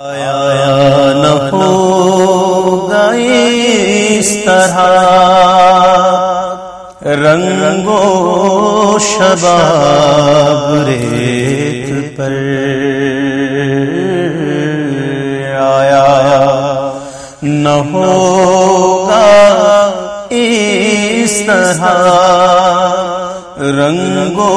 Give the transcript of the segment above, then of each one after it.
آیا نہ ہوگا اس طرح رنگو شباب ریت پر آیا نہ ہوگا اس طرح رنگو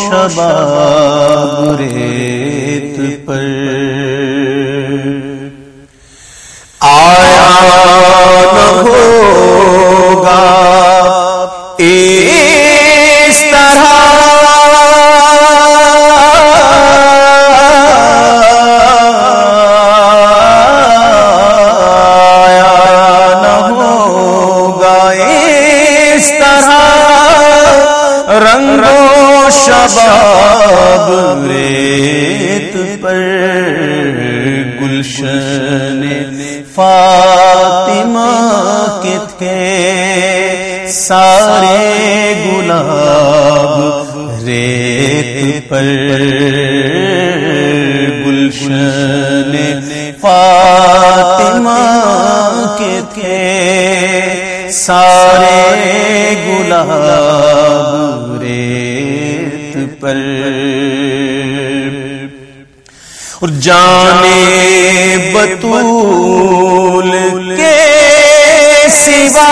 شباب ریت پر فاطمہ کے تھے۔ سارے گلاب ریت پر گلشن فاطمہ کے تھے۔ سارے گلاب ریت پر اور جانے بطول کے سوا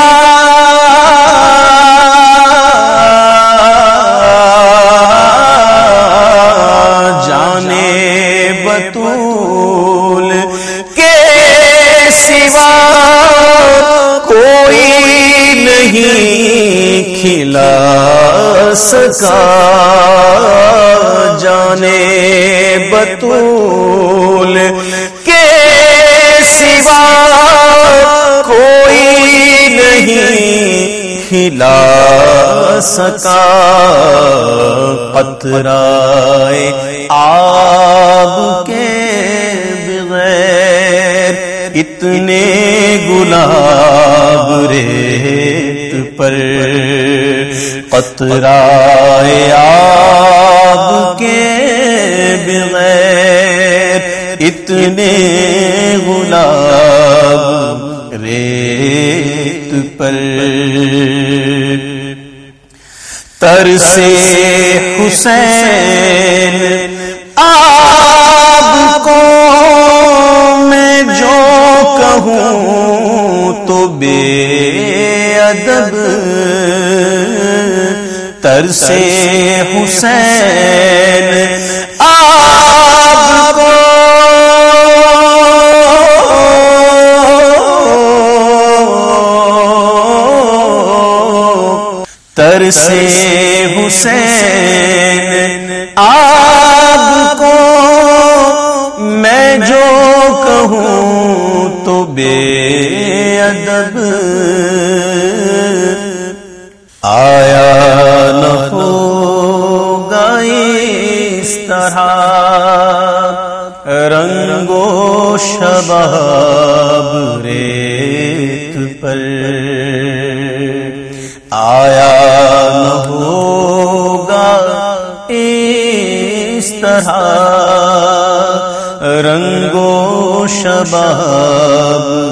جانے بطول کے سوا کوئی نہیں کھلا سکا جانے بطول کے سوا کوئی نہیں کھلا سکا قطرائے آب کے بغیر اتنے گلاب ریت پر آب کے بغیر اتنے گلاب ریت پر تر سے حسین آب کو میں جو کہوں تو بے ادب تر سے حسین آپ کو تر سے حسین آپ کو میں جو کہوں تو بے ادب آیا طرح رنگو شباب ریت پر۔ آیا نہ ہوگا اس طرح رنگو شباب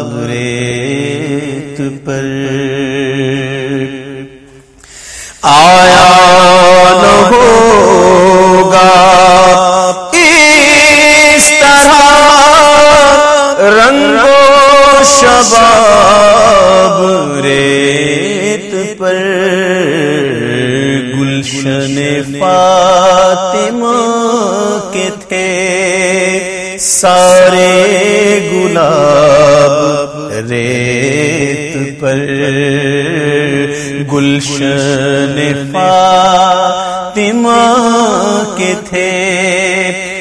شباب ریت پر گلشن فاطمہ کے تھے۔ سارے گلاب ریت پر گلشن فاطمہ کے تھے۔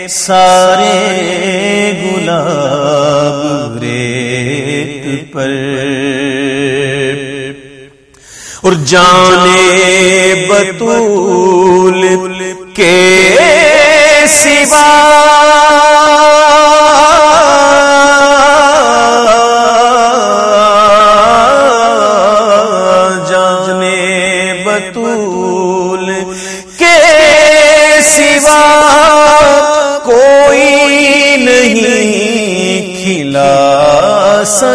سارے گلاب ریت پر۔ اور جانے بطول کے سوا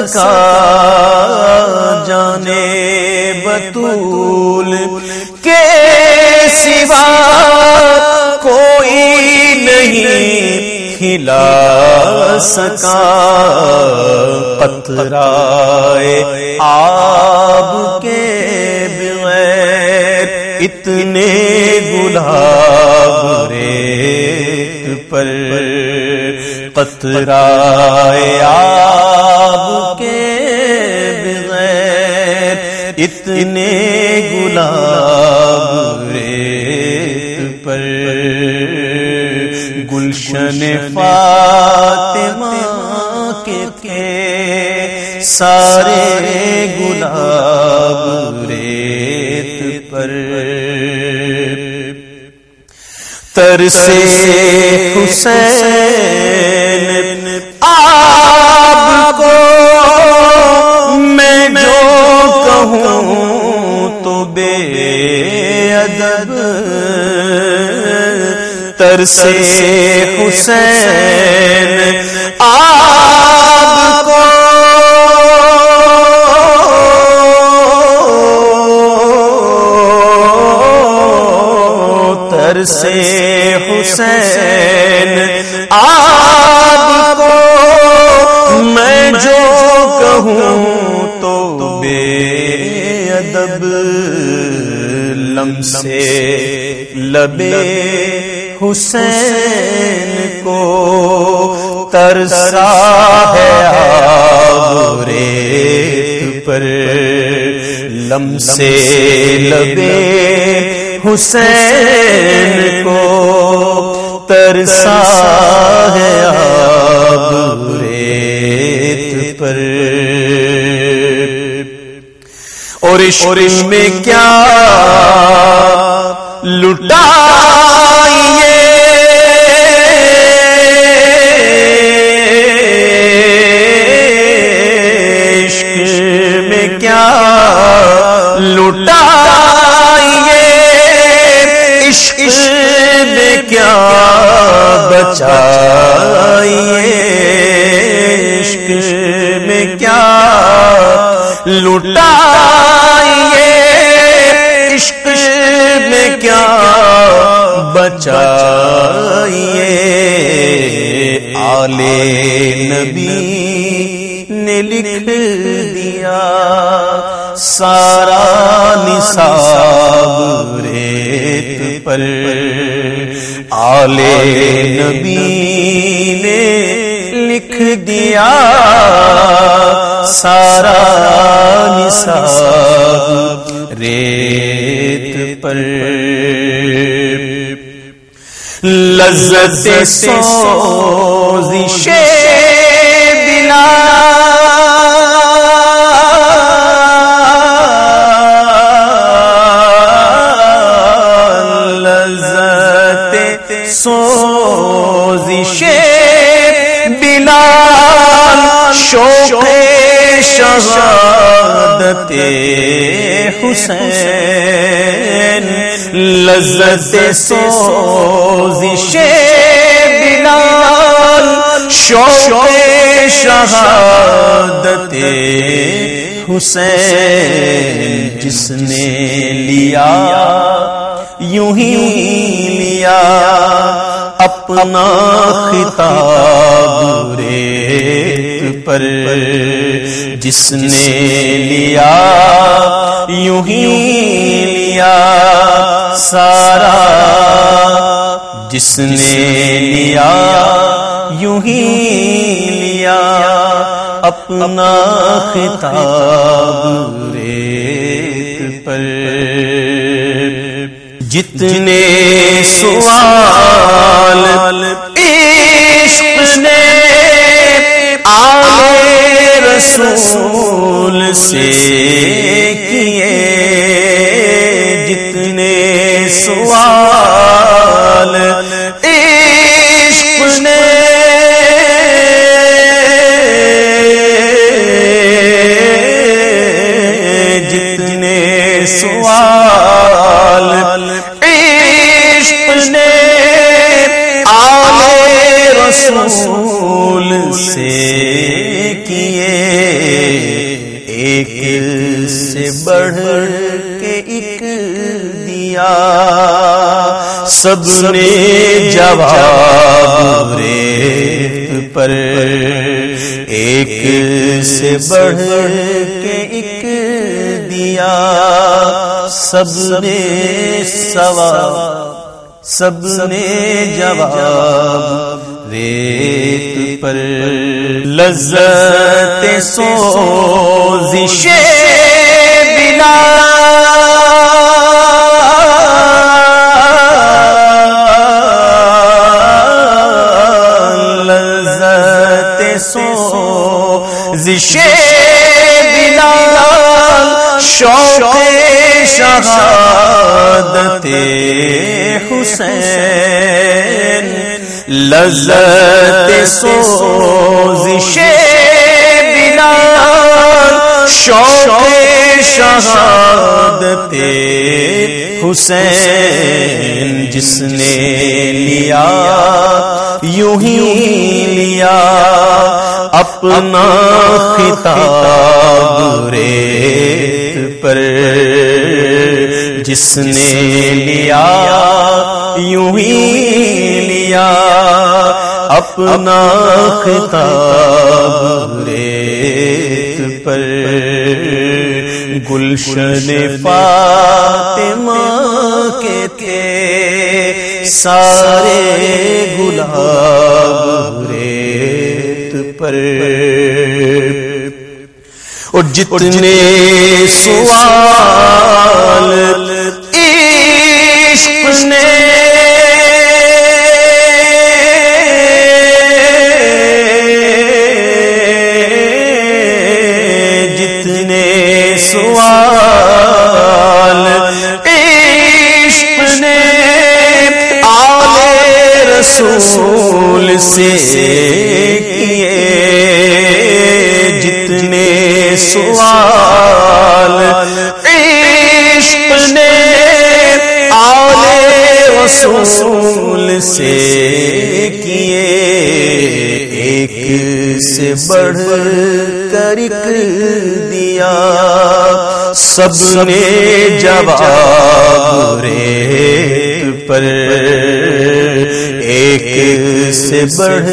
سکا جانے بطول کے سوا کوئی نہیں کھلا سکا پترائے آب کے بغیر اتنے گلاب ریت پر قطرائے آب کے بغیر اتنے گلاب ریت پر گلشن فاطمہ کے تھے سارے گلاب تر سے حسین آپ کو میں جو کہوں تو بے ادب تر سے حسین آپ حسین کو ترسا ہے آب ریت پر۔ لم سے لبے حسین کو ترسا ہے ریت پر۔ اور عشق میں کیا عشق بچائیے عشق میں کیا لٹائیے عشق میں کیا بچائیے آلے نبی نے لکھ دیا سارا نصاب ریت پر نبی نے لکھ دیا سارا نصاب ریت پر۔ لذت سوزش حسین، لذت سوزش بلال، شوق شہادت حسین، جس نے لیا، یوں ہی لیا، اپنا خطاب ریت پر جس نے لیا، یوں ہی لیا سارا۔ جس نے لیا، یوں ہی لیا اپنا خطاب ریت پر۔ جتنے سوال رسول سے سب نے جواب ریت پر ایک سے بڑھ کے ایک دیا سب نے سوال سب نے جواب ریت پر لذت سوزش سو زشے بلا شوق شہادت حسین لذت سو زشے شوق شہادت حسین جس نے لیا، یوں ہی لیا اپنا خطاب ریت پر۔ جس نے لیا، یوں ہی لیا اپنا خطاب ریت پر گلشن فاطمہ کے تھے۔ سارے گلاب ریت پر۔ اور جتنے سوال سے بڑھ کر دیا۔ سب نے جواب ریت پر۔ ایک سے بڑھ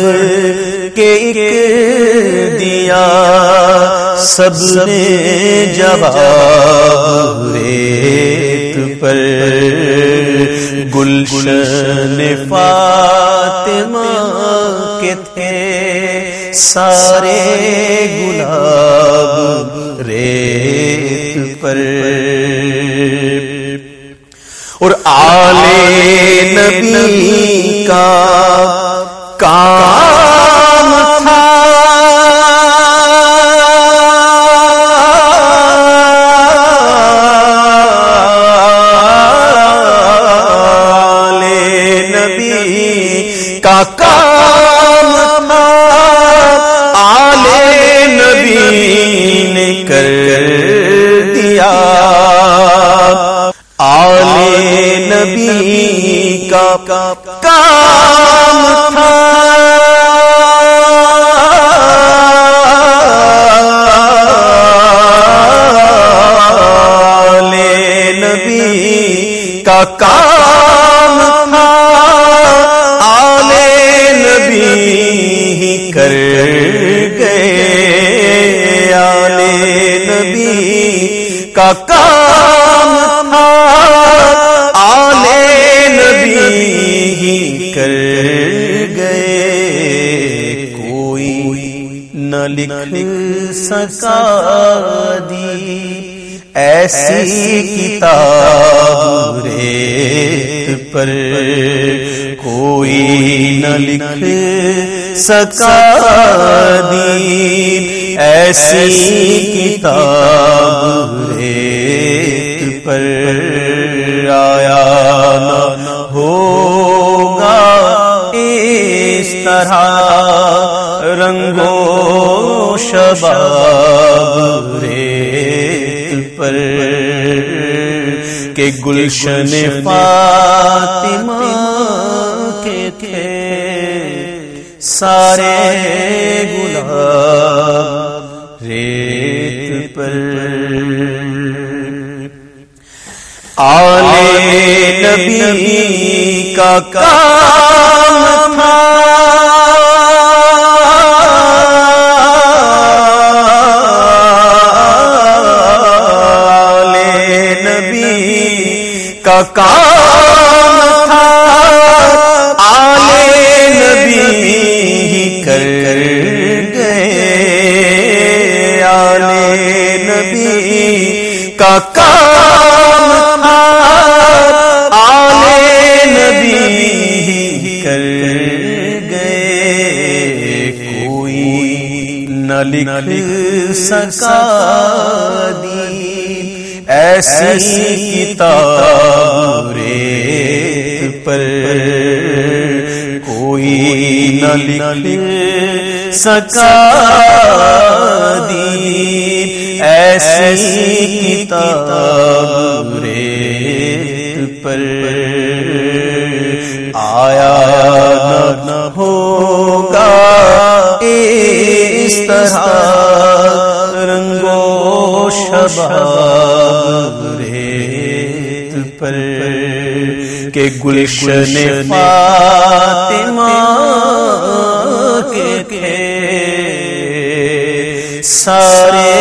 کے ایک دیا۔ سب نے جواب ریت پر۔ گلشن فاطمہ کے تھے۔ سارے کر کا کام تھا آلے نبی ہی کر گئے، کوئی نہ لکھ سکا دی۔ ایسی کتاب ریت پر کوئی نہ لکھ سکا دی۔ ایسی کتاب ریت پر آیا نہ ہوگا اس طرح رنگو شباب ریت پر کہ گلشن فاطمہ کے تھے سارے گلاب آل نبی کا کام تھا۔ آل نبی کا کام لکھ سکا دی ایسی کتاب ریت پر کوئی نہ لکھ سکا دی ایسی کتاب ریت پر آیا طرح رنگو شباب ریت پر کہ گلشن فاطمہ کے سارے